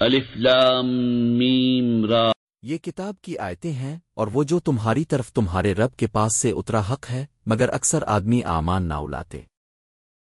الف لام میم را۔ یہ کتاب کی آیتیں ہیں اور وہ جو تمہاری طرف تمہارے رب کے پاس سے اترا حق ہے، مگر اکثر آدمی آمان نہ الاتے۔